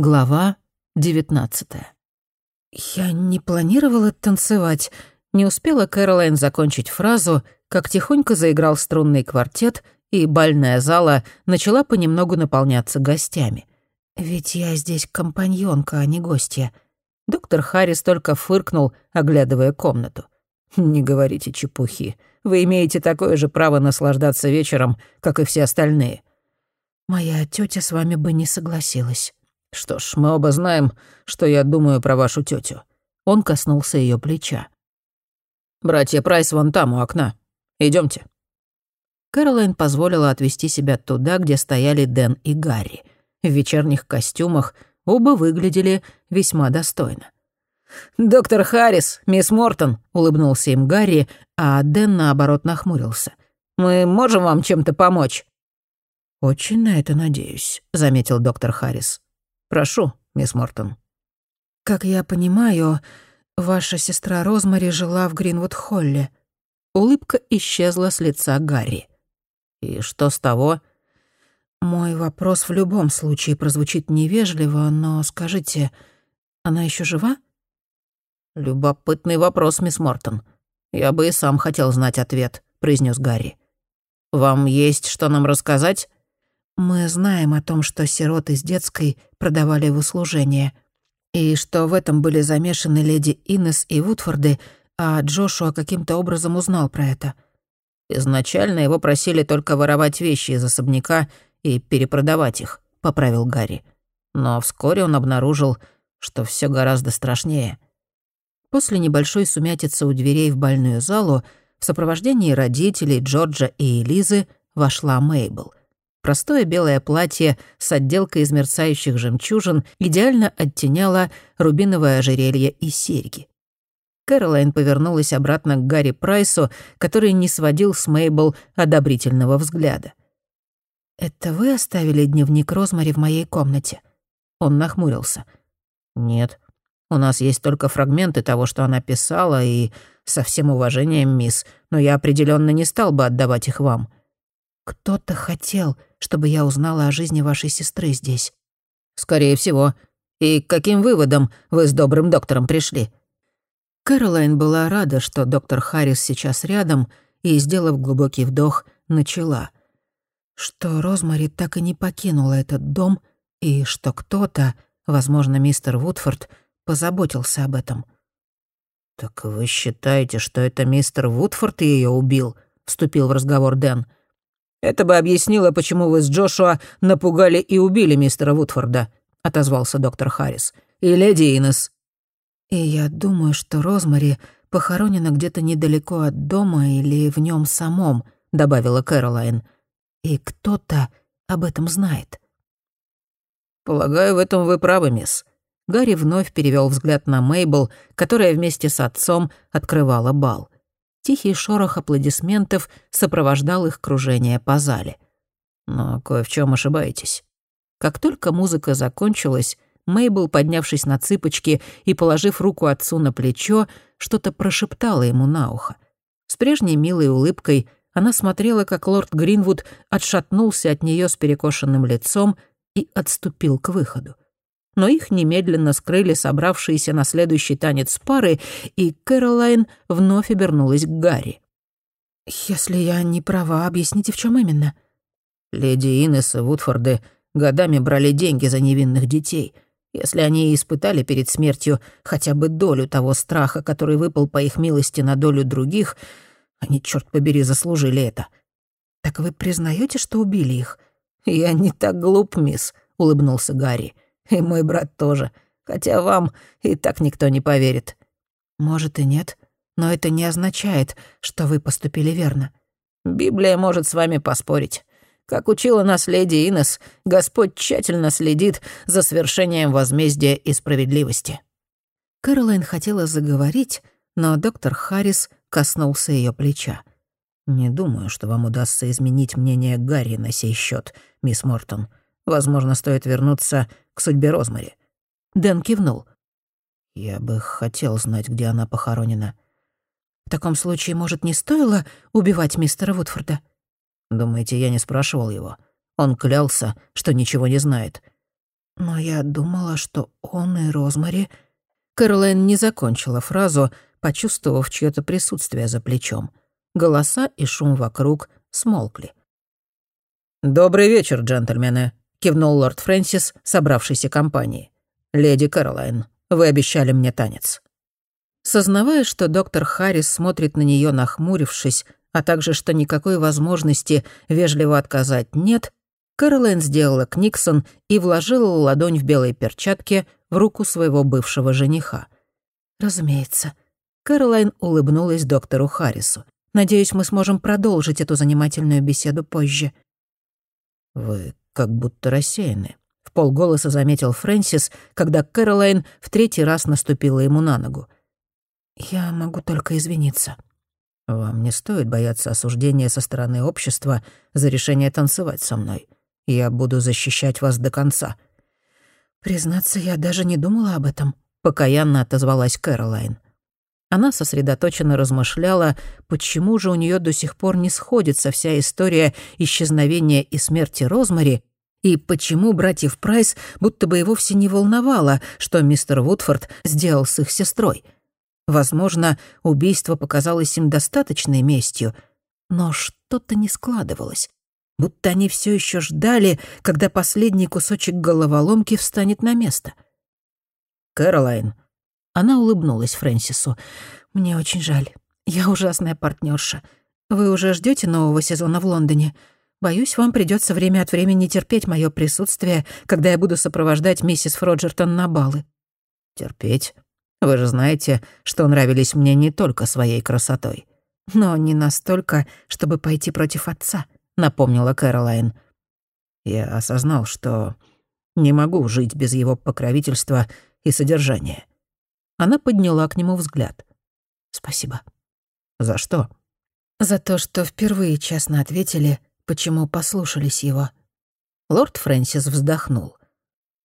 Глава девятнадцатая. «Я не планировала танцевать», не успела Кэролайн закончить фразу, как тихонько заиграл струнный квартет, и бальная зала начала понемногу наполняться гостями. «Ведь я здесь компаньонка, а не гостья». Доктор Харрис только фыркнул, оглядывая комнату. «Не говорите чепухи. Вы имеете такое же право наслаждаться вечером, как и все остальные». «Моя тетя с вами бы не согласилась». «Что ж, мы оба знаем, что я думаю про вашу тетю. Он коснулся ее плеча. «Братья Прайс вон там, у окна. Идемте. Кэролайн позволила отвести себя туда, где стояли Дэн и Гарри. В вечерних костюмах оба выглядели весьма достойно. «Доктор Харрис, мисс Мортон», — улыбнулся им Гарри, а Дэн, наоборот, нахмурился. «Мы можем вам чем-то помочь?» «Очень на это надеюсь», — заметил доктор Харрис. «Прошу, мисс Мортон». «Как я понимаю, ваша сестра Розмари жила в Гринвуд-Холле». Улыбка исчезла с лица Гарри. «И что с того?» «Мой вопрос в любом случае прозвучит невежливо, но скажите, она еще жива?» «Любопытный вопрос, мисс Мортон. Я бы и сам хотел знать ответ», — произнес Гарри. «Вам есть что нам рассказать?» «Мы знаем о том, что сирот из детской продавали в услужение, и что в этом были замешаны леди Иннес и Вудфорды, а Джошуа каким-то образом узнал про это». «Изначально его просили только воровать вещи из особняка и перепродавать их», — поправил Гарри. Но вскоре он обнаружил, что все гораздо страшнее. После небольшой сумятицы у дверей в больную залу в сопровождении родителей Джорджа и Элизы вошла Мейбл. Простое белое платье с отделкой из мерцающих жемчужин идеально оттеняло рубиновое ожерелье и серьги. Кэролайн повернулась обратно к Гарри Прайсу, который не сводил с Мейбл одобрительного взгляда. «Это вы оставили дневник Розмари в моей комнате?» Он нахмурился. «Нет. У нас есть только фрагменты того, что она писала, и со всем уважением, мисс, но я определенно не стал бы отдавать их вам». «Кто-то хотел, чтобы я узнала о жизни вашей сестры здесь». «Скорее всего. И к каким выводам вы с добрым доктором пришли?» Кэролайн была рада, что доктор Харрис сейчас рядом, и, сделав глубокий вдох, начала. Что Розмари так и не покинула этот дом, и что кто-то, возможно, мистер Вудфорд, позаботился об этом. «Так вы считаете, что это мистер Вудфорд ее убил?» — вступил в разговор Дэн. «Это бы объяснило, почему вы с Джошуа напугали и убили мистера Вудфорда», — отозвался доктор Харрис. «И леди Инес». И я думаю, что Розмари похоронена где-то недалеко от дома или в нем самом, добавила Кэролайн. И кто-то об этом знает. Полагаю, в этом вы правы, мисс. Гарри вновь перевел взгляд на Мейбл, которая вместе с отцом открывала бал. Тихий шорох аплодисментов сопровождал их кружение по зале. Но кое в чем ошибаетесь. Как только музыка закончилась, Мейбл, поднявшись на цыпочки и положив руку отцу на плечо, что-то прошептала ему на ухо. С прежней милой улыбкой она смотрела, как лорд Гринвуд отшатнулся от нее с перекошенным лицом и отступил к выходу. Но их немедленно скрыли собравшиеся на следующий танец пары, и Кэролайн вновь обернулась к Гарри. «Если я не права, объясните, в чем именно?» Леди Инесс и Вудфорды годами брали деньги за невинных детей — если они испытали перед смертью хотя бы долю того страха, который выпал по их милости на долю других, они, черт побери, заслужили это. Так вы признаете, что убили их? Я не так глуп, мисс, улыбнулся Гарри. И мой брат тоже. Хотя вам и так никто не поверит. Может и нет, но это не означает, что вы поступили верно. Библия может с вами поспорить. Как учила нас леди Инес, Господь тщательно следит за свершением возмездия и справедливости». Кэролайн хотела заговорить, но доктор Харрис коснулся ее плеча. «Не думаю, что вам удастся изменить мнение Гарри на сей счет, мисс Мортон. Возможно, стоит вернуться к судьбе Розмари». Дэн кивнул. «Я бы хотел знать, где она похоронена». «В таком случае, может, не стоило убивать мистера Вудфорда?» Думаете, я не спрашивал его? Он клялся, что ничего не знает. Но я думала, что он и Розмари... Кэролайн не закончила фразу, почувствовав чьё-то присутствие за плечом. Голоса и шум вокруг смолкли. «Добрый вечер, джентльмены», — кивнул лорд Фрэнсис, собравшейся компании. «Леди Кэролайн, вы обещали мне танец». Сознавая, что доктор Харрис смотрит на нее, нахмурившись, а также что никакой возможности вежливо отказать нет, Кэролайн сделала Книксон и вложила ладонь в белой перчатке в руку своего бывшего жениха. «Разумеется». Кэролайн улыбнулась доктору Харрису. «Надеюсь, мы сможем продолжить эту занимательную беседу позже». «Вы как будто рассеяны», — в полголоса заметил Фрэнсис, когда Кэролайн в третий раз наступила ему на ногу. «Я могу только извиниться». «Вам не стоит бояться осуждения со стороны общества за решение танцевать со мной. Я буду защищать вас до конца». «Признаться, я даже не думала об этом», — покаянно отозвалась Кэролайн. Она сосредоточенно размышляла, почему же у нее до сих пор не сходится вся история исчезновения и смерти Розмари, и почему братьев Прайс будто бы и вовсе не волновало, что мистер Вудфорд сделал с их сестрой. Возможно, убийство показалось им достаточной местью, но что-то не складывалось будто они все еще ждали, когда последний кусочек головоломки встанет на место. «Кэролайн». Она улыбнулась Фрэнсису. «Мне очень жаль. Я ужасная партнерша. Вы уже ждете нового сезона в Лондоне? Боюсь, вам придется время от времени терпеть мое присутствие, когда я буду сопровождать миссис Фроджертон на балы». «Терпеть? Вы же знаете, что нравились мне не только своей красотой. Но не настолько, чтобы пойти против отца» напомнила Кэролайн. Я осознал, что не могу жить без его покровительства и содержания. Она подняла к нему взгляд. «Спасибо». «За что?» «За то, что впервые честно ответили, почему послушались его». Лорд Фрэнсис вздохнул.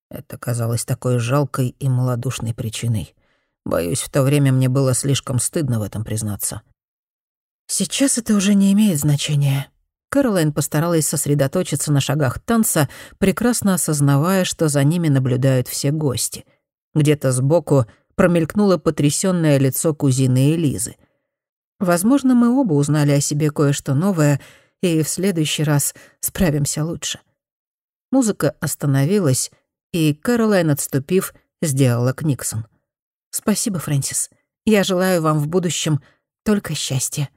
Это казалось такой жалкой и малодушной причиной. Боюсь, в то время мне было слишком стыдно в этом признаться. «Сейчас это уже не имеет значения. Кэролайн постаралась сосредоточиться на шагах танца, прекрасно осознавая, что за ними наблюдают все гости. Где-то сбоку промелькнуло потрясённое лицо кузины Элизы. Возможно, мы оба узнали о себе кое-что новое, и в следующий раз справимся лучше. Музыка остановилась, и Кэролайн, отступив, сделала Книксон. «Спасибо, Фрэнсис. Я желаю вам в будущем только счастья».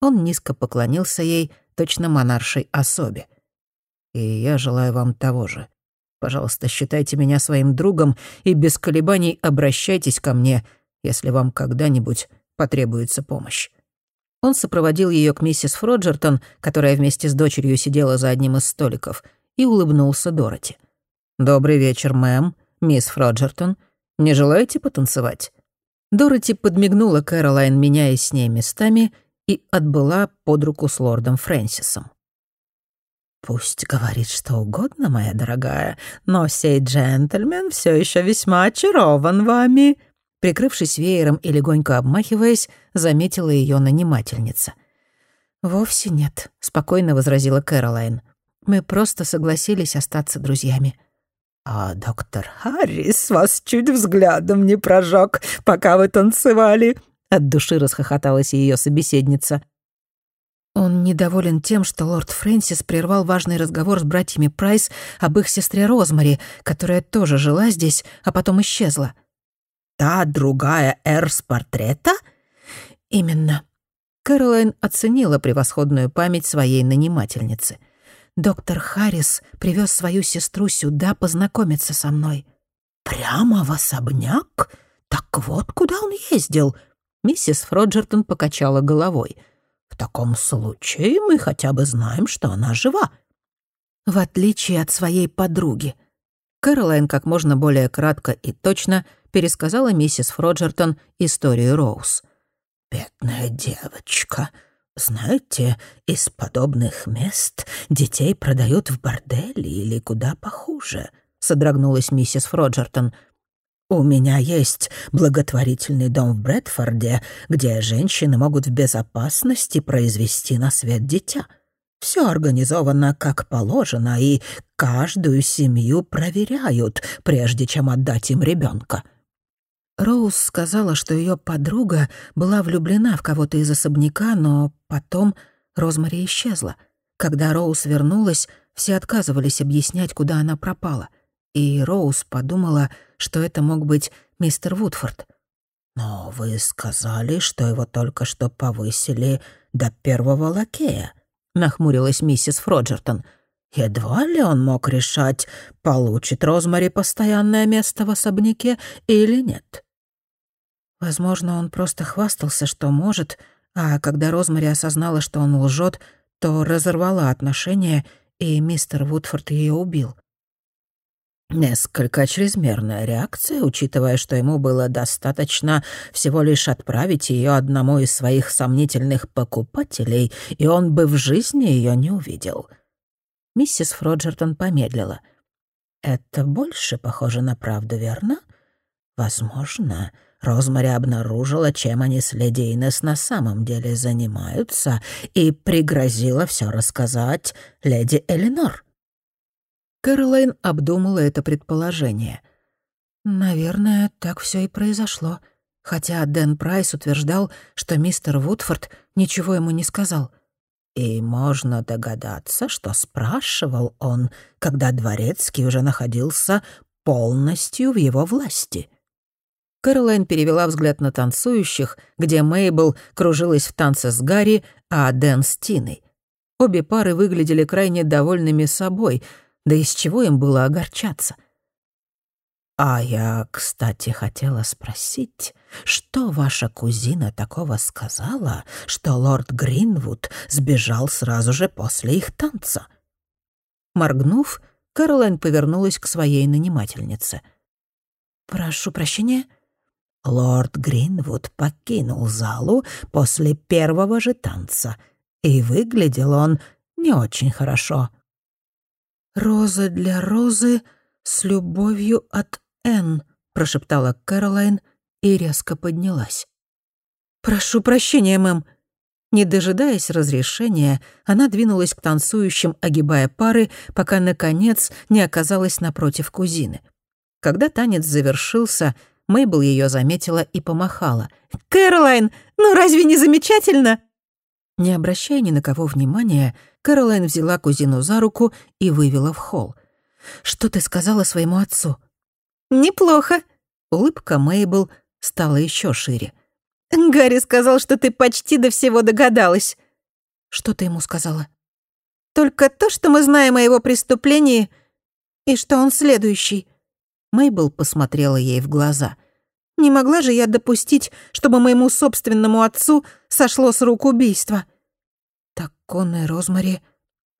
Он низко поклонился ей, точно монаршей особе. И я желаю вам того же. Пожалуйста, считайте меня своим другом и без колебаний обращайтесь ко мне, если вам когда-нибудь потребуется помощь. Он сопроводил ее к миссис Фроджертон, которая вместе с дочерью сидела за одним из столиков, и улыбнулся Дороти. «Добрый вечер, мэм, мисс Фроджертон. Не желаете потанцевать?» Дороти подмигнула Кэролайн, меняясь с ней местами — и отбыла под руку с лордом Фрэнсисом. «Пусть говорит что угодно, моя дорогая, но сей джентльмен все еще весьма очарован вами», прикрывшись веером и легонько обмахиваясь, заметила ее нанимательница. «Вовсе нет», — спокойно возразила Кэролайн. «Мы просто согласились остаться друзьями». «А доктор Харрис вас чуть взглядом не прожег, пока вы танцевали», от души расхохоталась ее собеседница. Он недоволен тем, что лорд Фрэнсис прервал важный разговор с братьями Прайс об их сестре Розмари, которая тоже жила здесь, а потом исчезла. «Та другая Эр с портрета?» «Именно». Кэролайн оценила превосходную память своей нанимательницы. «Доктор Харрис привез свою сестру сюда познакомиться со мной». «Прямо в особняк? Так вот, куда он ездил?» Миссис Фроджертон покачала головой. «В таком случае мы хотя бы знаем, что она жива». В отличие от своей подруги. Кэролайн как можно более кратко и точно пересказала миссис Фроджертон историю Роуз. «Бедная девочка. Знаете, из подобных мест детей продают в борделе или куда похуже», — содрогнулась миссис Фроджертон — у меня есть благотворительный дом в Брэдфорде, где женщины могут в безопасности произвести на свет дитя. Все организовано как положено, и каждую семью проверяют, прежде чем отдать им ребенка. Роуз сказала, что ее подруга была влюблена в кого-то из особняка, но потом Розмари исчезла. Когда Роуз вернулась, все отказывались объяснять, куда она пропала. И Роуз подумала, что это мог быть мистер Вудфорд. «Но вы сказали, что его только что повысили до первого лакея», — нахмурилась миссис Фроджертон. «Едва ли он мог решать, получит Розмари постоянное место в особняке или нет». Возможно, он просто хвастался, что может, а когда Розмари осознала, что он лжет, то разорвала отношения, и мистер Вудфорд ее убил. Несколько чрезмерная реакция, учитывая, что ему было достаточно всего лишь отправить ее одному из своих сомнительных покупателей, и он бы в жизни ее не увидел. Миссис Фроджертон помедлила. «Это больше похоже на правду, верно? Возможно, Розмари обнаружила, чем они с леди Инес на самом деле занимаются, и пригрозила все рассказать леди Элинор». Кэролайн обдумала это предположение. Наверное, так все и произошло. Хотя Дэн Прайс утверждал, что мистер Вудфорд ничего ему не сказал. И можно догадаться, что спрашивал он, когда Дворецкий уже находился полностью в его власти. Кэролайн перевела взгляд на танцующих, где Мейбл кружилась в танце с Гарри, а Дэн с Тиной. Обе пары выглядели крайне довольными собой — да из чего им было огорчаться? «А я, кстати, хотела спросить, что ваша кузина такого сказала, что лорд Гринвуд сбежал сразу же после их танца?» Моргнув, Кэролайн повернулась к своей нанимательнице. «Прошу прощения?» Лорд Гринвуд покинул залу после первого же танца, и выглядел он не очень хорошо. «Роза для Розы с любовью от Н», — прошептала Кэролайн и резко поднялась. «Прошу прощения, мэм». Не дожидаясь разрешения, она двинулась к танцующим, огибая пары, пока, наконец, не оказалась напротив кузины. Когда танец завершился, Мейбл ее заметила и помахала. «Кэролайн, ну разве не замечательно?» Не обращая ни на кого внимания, Кэролайн взяла кузину за руку и вывела в холл. «Что ты сказала своему отцу?» «Неплохо». Улыбка Мейбл стала еще шире. «Гарри сказал, что ты почти до всего догадалась». «Что ты ему сказала?» «Только то, что мы знаем о его преступлении и что он следующий». Мейбл посмотрела ей в глаза. «Не могла же я допустить, чтобы моему собственному отцу сошло с рук убийство?» Так он и Розмари...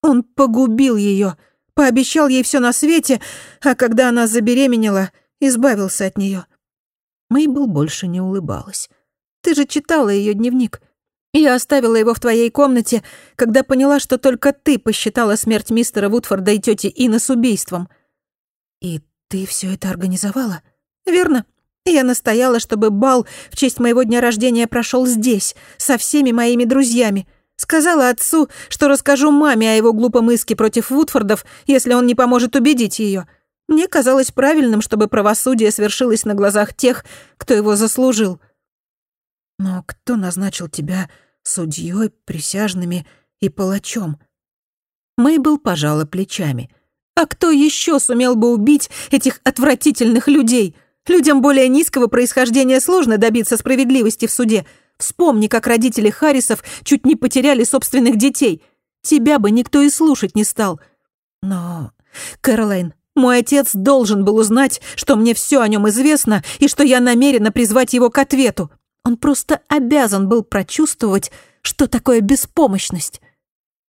Он погубил ее, пообещал ей все на свете, а когда она забеременела, избавился от нее. Мейбл больше не улыбалась. «Ты же читала ее дневник. Я оставила его в твоей комнате, когда поняла, что только ты посчитала смерть мистера Вудфорда и тети Инны с убийством. И ты все это организовала? Верно. Я настояла, чтобы бал в честь моего дня рождения прошел здесь, со всеми моими друзьями. Сказала отцу, что расскажу маме о его глупом иске против Вудфордов, если он не поможет убедить ее. Мне казалось правильным, чтобы правосудие свершилось на глазах тех, кто его заслужил. Но кто назначил тебя судьей, присяжными и палачом? Мейбл пожала плечами. А кто еще сумел бы убить этих отвратительных людей? Людям более низкого происхождения сложно добиться справедливости в суде — Вспомни, как родители Харрисов чуть не потеряли собственных детей. Тебя бы никто и слушать не стал. Но, Кэролайн, мой отец должен был узнать, что мне все о нем известно и что я намерена призвать его к ответу. Он просто обязан был прочувствовать, что такое беспомощность.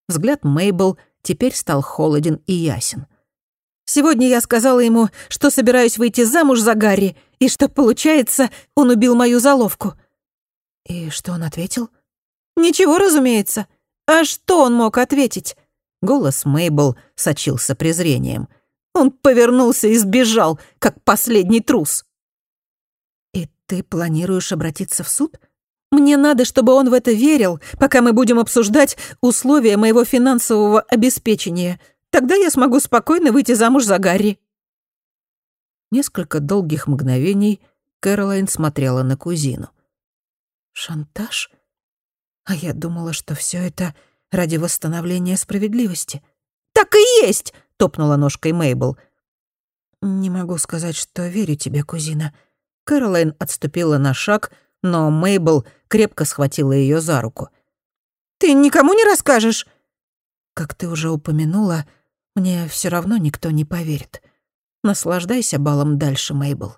Взгляд Мейбл теперь стал холоден и ясен. Сегодня я сказала ему, что собираюсь выйти замуж за Гарри, и что, получается, он убил мою заловку. «И что он ответил?» «Ничего, разумеется. А что он мог ответить?» Голос Мейбл сочился презрением. Он повернулся и сбежал, как последний трус. «И ты планируешь обратиться в суд?» Мне надо, чтобы он в это верил, пока мы будем обсуждать условия моего финансового обеспечения. Тогда я смогу спокойно выйти замуж за Гарри». Несколько долгих мгновений Кэролайн смотрела на кузину. «Шантаж? А я думала, что все это ради восстановления справедливости». «Так и есть!» — топнула ножкой Мейбл. «Не могу сказать, что верю тебе, кузина». Кэролайн отступила на шаг, но Мейбл крепко схватила ее за руку. «Ты никому не расскажешь?» «Как ты уже упомянула, мне все равно никто не поверит. Наслаждайся балом дальше, Мейбл».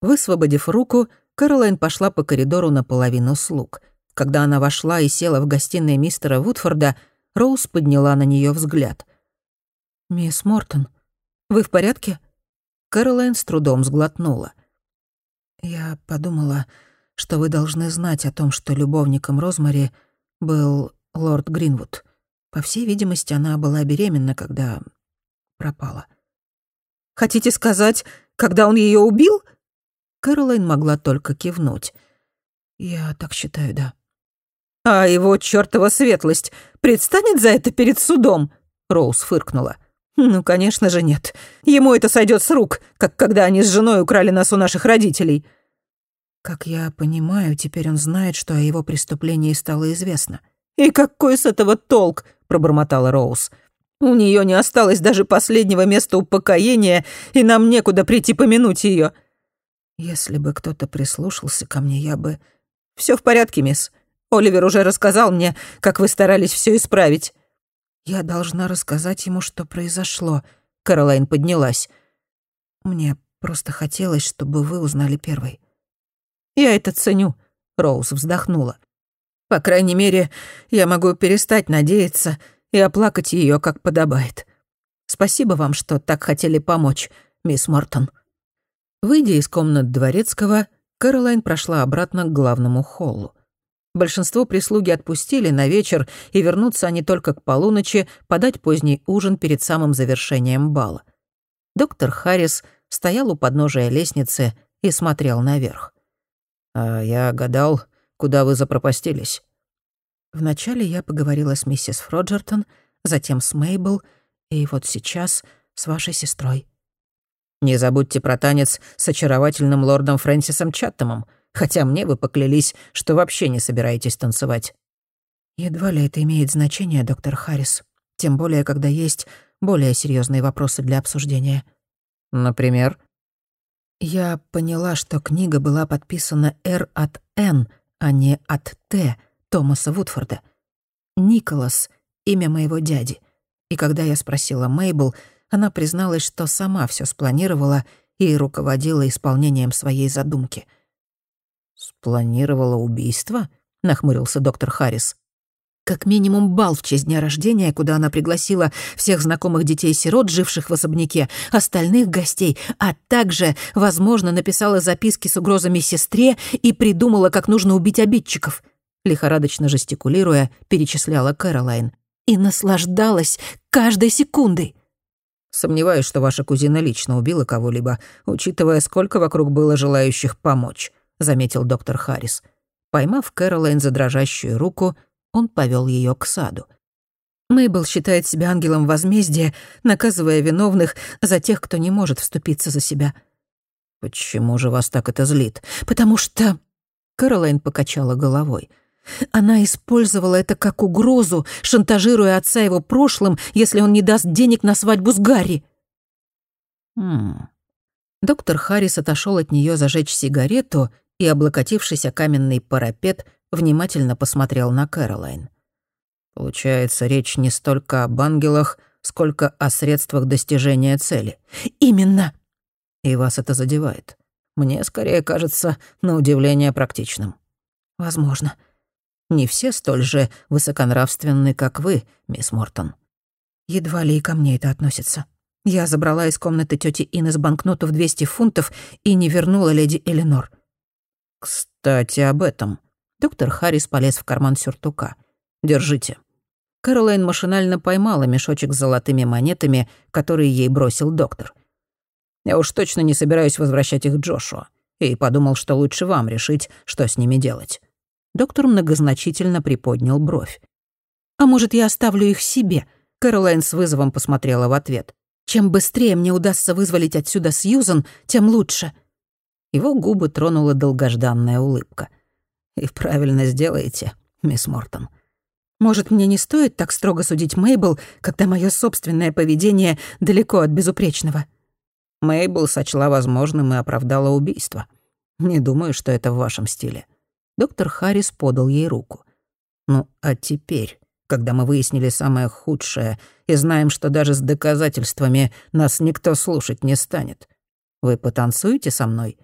Высвободив руку, Кэролайн пошла по коридору наполовину слуг. Когда она вошла и села в гостиной мистера Вудфорда, Роуз подняла на нее взгляд. «Мисс Мортон, вы в порядке?» Кэролайн с трудом сглотнула. «Я подумала, что вы должны знать о том, что любовником Розмари был лорд Гринвуд. По всей видимости, она была беременна, когда пропала». «Хотите сказать, когда он ее убил?» Кэролайн могла только кивнуть. «Я так считаю, да». «А его чёртова светлость предстанет за это перед судом?» Роуз фыркнула. «Ну, конечно же, нет. Ему это сойдет с рук, как когда они с женой украли нас у наших родителей». Как я понимаю, теперь он знает, что о его преступлении стало известно. «И какой с этого толк?» — пробормотала Роуз. «У нее не осталось даже последнего места упокоения, и нам некуда прийти помянуть ее. Если бы кто-то прислушался ко мне, я бы... Все в порядке, мисс. Оливер уже рассказал мне, как вы старались все исправить. Я должна рассказать ему, что произошло. Каролайн поднялась. Мне просто хотелось, чтобы вы узнали первой. Я это ценю, Роуз вздохнула. По крайней мере, я могу перестать надеяться и оплакать ее, как подобает. Спасибо вам, что так хотели помочь, мисс Мортон. Выйдя из комнат дворецкого, Кэролайн прошла обратно к главному холлу. Большинство прислуги отпустили на вечер, и вернутся они только к полуночи подать поздний ужин перед самым завершением бала. Доктор Харрис стоял у подножия лестницы и смотрел наверх. «А я гадал, куда вы запропастились?» Вначале я поговорила с миссис Фроджертон, затем с Мейбл, и вот сейчас с вашей сестрой. Не забудьте про танец с очаровательным лордом Фрэнсисом Чаттомом, хотя мне вы поклялись, что вообще не собираетесь танцевать». «Едва ли это имеет значение, доктор Харрис. Тем более, когда есть более серьезные вопросы для обсуждения». «Например?» «Я поняла, что книга была подписана «Р» от «Н», а не от «Т» Томаса Вудфорда. «Николас» — имя моего дяди. И когда я спросила Мейбл, она призналась, что сама все спланировала и руководила исполнением своей задумки. «Спланировала убийство?» — нахмурился доктор Харрис. Как минимум бал в честь дня рождения, куда она пригласила всех знакомых детей-сирот, живших в особняке, остальных гостей, а также, возможно, написала записки с угрозами сестре и придумала, как нужно убить обидчиков. Лихорадочно жестикулируя, перечисляла Кэролайн. И наслаждалась каждой секундой. Сомневаюсь, что ваша кузина лично убила кого-либо, учитывая, сколько вокруг было желающих помочь», — заметил доктор Харрис. Поймав Кэролайн за дрожащую руку, он повел ее к саду. Мейбл считает себя ангелом возмездия, наказывая виновных за тех, кто не может вступиться за себя. «Почему же вас так это злит?» «Потому что...» Кэролайн покачала головой — она использовала это как угрозу, шантажируя отца его прошлым, если он не даст денег на свадьбу с Гарри. Хм. Доктор Харрис отошел от нее зажечь сигарету и, облокотившись о каменный парапет, внимательно посмотрел на Кэролайн. Получается, речь не столько об ангелах, сколько о средствах достижения цели. Именно. И вас это задевает. Мне скорее кажется, на удивление практичным. Возможно. Не все столь же высоконравственны, как вы, мисс Мортон». Едва ли и ко мне это относится. Я забрала из комнаты тети Инес банкноту в 200 фунтов и не вернула леди Эленор. «Кстати, об этом». Доктор Харрис полез в карман сюртука. «Держите». Кэролайн машинально поймала мешочек с золотыми монетами, которые ей бросил доктор. «Я уж точно не собираюсь возвращать их Джошуа, и подумал, что лучше вам решить, что с ними делать. Доктор многозначительно приподнял бровь. «А может, я оставлю их себе?» Кэролайн с вызовом посмотрела в ответ. «Чем быстрее мне удастся вызволить отсюда Сьюзан, тем лучше». Его губы тронула долгожданная улыбка. «И правильно сделаете, мисс Мортон. Может, мне не стоит так строго судить Мейбл, когда мое собственное поведение далеко от безупречного?» Мейбл сочла возможным и оправдала убийство. Не думаю, что это в вашем стиле. Доктор Харрис подал ей руку. Ну, а теперь, когда мы выяснили самое худшее и знаем, что даже с доказательствами нас никто слушать не станет, вы потанцуете со мной?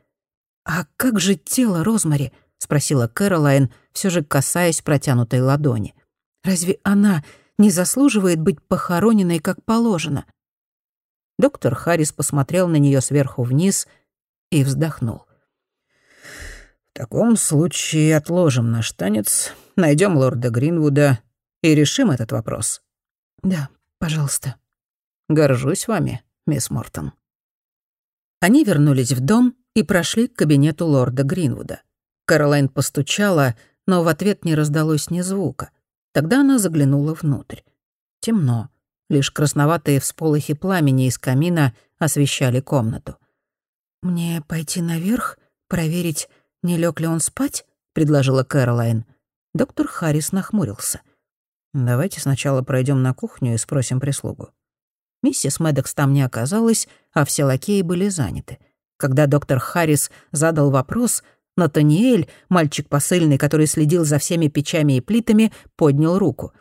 А как же тело Розмари? Спросила Кэролайн, все же касаясь протянутой ладони. Разве она не заслуживает быть похороненной как положено? Доктор Харрис посмотрел на нее сверху вниз и вздохнул. «В таком случае отложим наш танец, найдем лорда Гринвуда и решим этот вопрос». «Да, пожалуйста». «Горжусь вами, мисс Мортон». Они вернулись в дом и прошли к кабинету лорда Гринвуда. Каролайн постучала, но в ответ не раздалось ни звука. Тогда она заглянула внутрь. Темно. Лишь красноватые всполохи пламени из камина освещали комнату. «Мне пойти наверх, проверить, не лег ли он спать?» — предложила Кэролайн. Доктор Харрис нахмурился. «Давайте сначала пройдем на кухню и спросим прислугу». Миссис Мэддокс там не оказалась, а все лакеи были заняты. Когда доктор Харрис задал вопрос, Натаниэль, мальчик посыльный, который следил за всеми печами и плитами, поднял руку.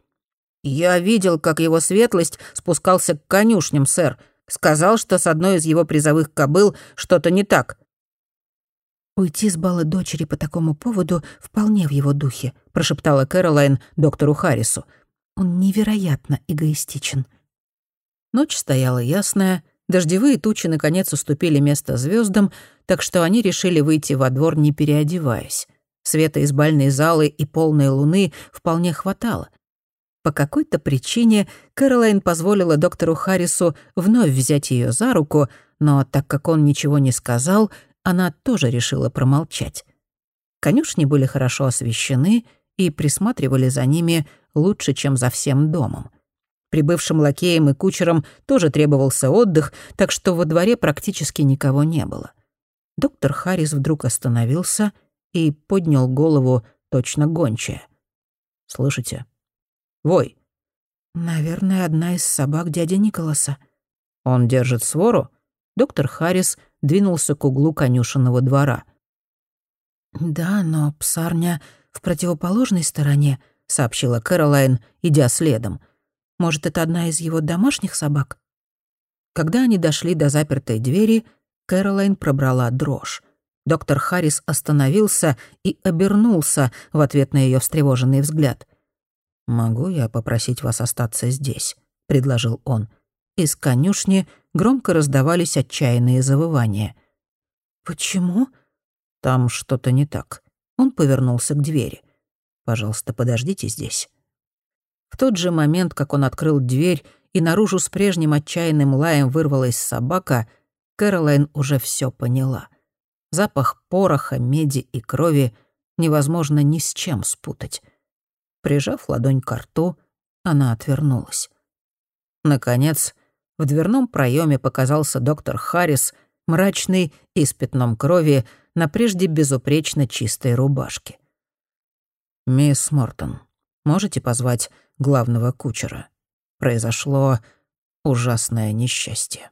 «Я видел, как его светлость спускался к конюшням, сэр. Сказал, что с одной из его призовых кобыл что-то не так». «Уйти с бала дочери по такому поводу вполне в его духе», — прошептала Кэролайн доктору Харрису. «Он невероятно эгоистичен». Ночь стояла ясная, дождевые тучи наконец уступили место звездам, так что они решили выйти во двор, не переодеваясь. Света из бальной залы и полной луны вполне хватало. По какой-то причине Кэролайн позволила доктору Харрису вновь взять ее за руку, но так как он ничего не сказал, она тоже решила промолчать. Конюшни были хорошо освещены и присматривали за ними лучше, чем за всем домом. Прибывшим лакеям и кучерам тоже требовался отдых, так что во дворе практически никого не было. Доктор Харрис вдруг остановился и поднял голову точно гончая. «Слышите? Вой!» «Наверное, одна из собак дяди Николаса». «Он держит свору?» Доктор Харрис двинулся к углу конюшенного двора. «Да, но псарня в противоположной стороне», — сообщила Кэролайн, идя следом. «Может, это одна из его домашних собак?» Когда они дошли до запертой двери, Кэролайн пробрала дрожь. Доктор Харрис остановился и обернулся в ответ на ее встревоженный взгляд. «Могу я попросить вас остаться здесь?» — предложил он. Из конюшни громко раздавались отчаянные завывания. «Почему?» «Там что-то не так». Он повернулся к двери. «Пожалуйста, подождите здесь». В тот же момент, как он открыл дверь, и наружу с прежним отчаянным лаем вырвалась собака, Кэролайн уже все поняла. Запах пороха, меди и крови невозможно ни с чем спутать. Прижав ладонь к рту, она отвернулась. Наконец, в дверном проеме показался доктор Харрис, мрачный и с пятном крови на прежде безупречно чистой рубашке. «Мисс Мортон, можете позвать главного кучера? Произошло ужасное несчастье».